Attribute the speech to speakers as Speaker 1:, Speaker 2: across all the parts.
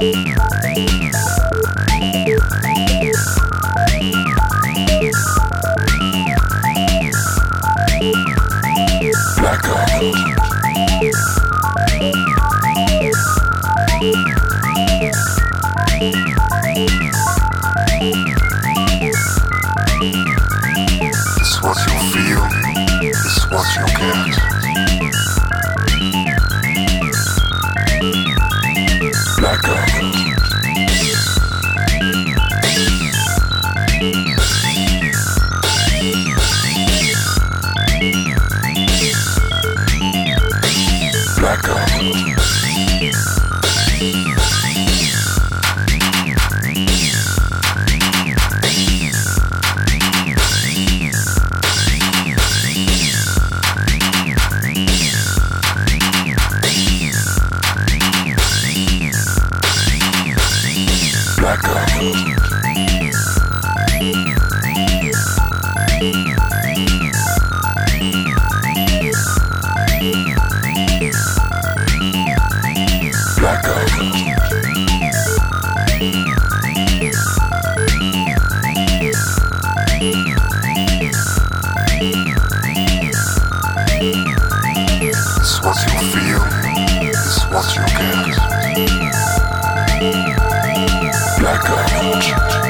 Speaker 1: Yeah. Black Girl. What's your name? Like.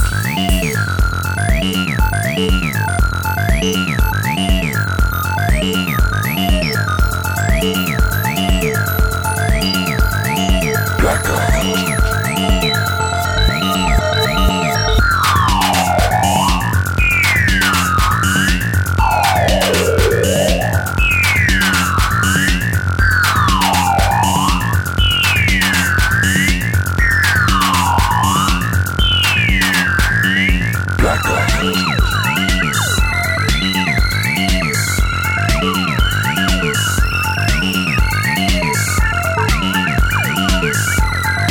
Speaker 1: Marco.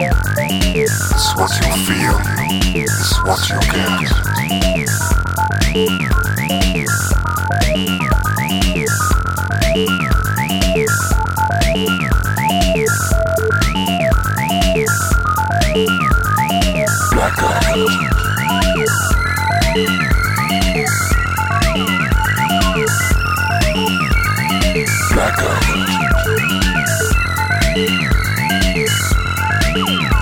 Speaker 1: It's what you feel. It's what you get. Blackout. Blackout. Yeah.